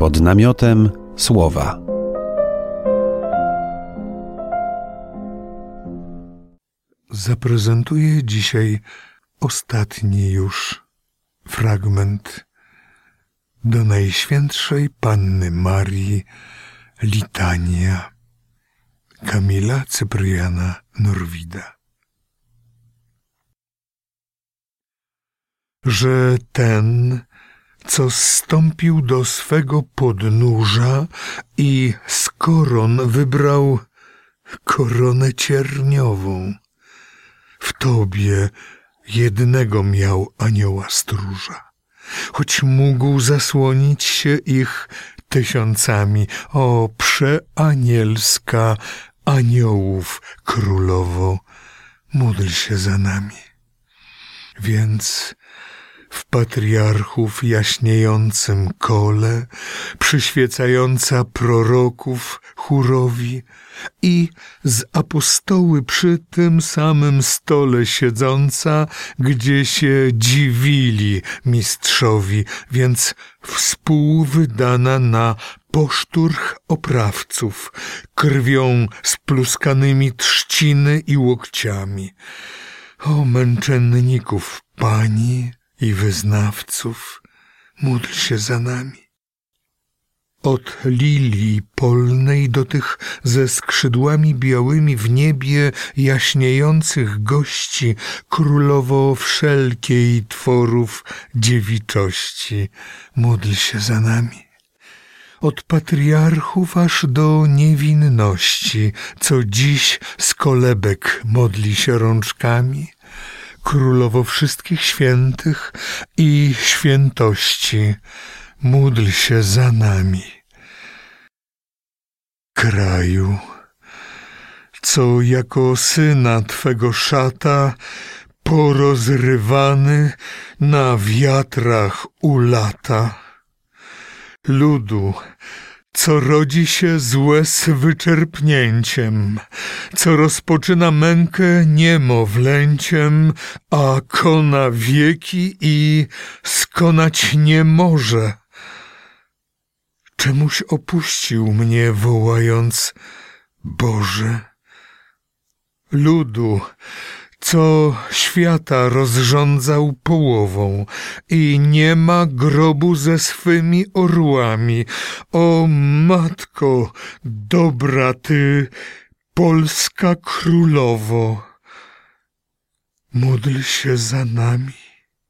pod namiotem słowa. Zaprezentuję dzisiaj ostatni już fragment do Najświętszej Panny Marii Litania Kamila Cypriana Norwida. Że ten, co zstąpił do swego podnóża i z koron wybrał koronę cierniową, w tobie jednego miał anioła stróża choć mógł zasłonić się ich tysiącami. O, przeanielska aniołów królowo, módl się za nami. Więc w patriarchów jaśniejącym kole, przyświecająca proroków chórowi i z apostoły przy tym samym stole siedząca, gdzie się dziwili mistrzowi, więc współwydana na poszturch oprawców, krwią spluskanymi trzciny i łokciami. O męczenników pani, i wyznawców, módl się za nami. Od lilii polnej do tych ze skrzydłami białymi w niebie jaśniejących gości, królowo wszelkiej tworów dziewiczości, módl się za nami. Od patriarchów aż do niewinności, co dziś z kolebek modli się rączkami, Królowo wszystkich świętych i świętości, módl się za nami. Kraju, co jako syna Twego szata porozrywany na wiatrach ulata, ludu, co rodzi się z łez wyczerpnięciem, co rozpoczyna mękę niemowlęciem, a kona wieki i skonać nie może. Czemuś opuścił mnie, wołając Boże. Ludu, co świata rozrządzał połową i nie ma grobu ze swymi orłami. O matko, dobra ty, polska królowo, módl się za nami.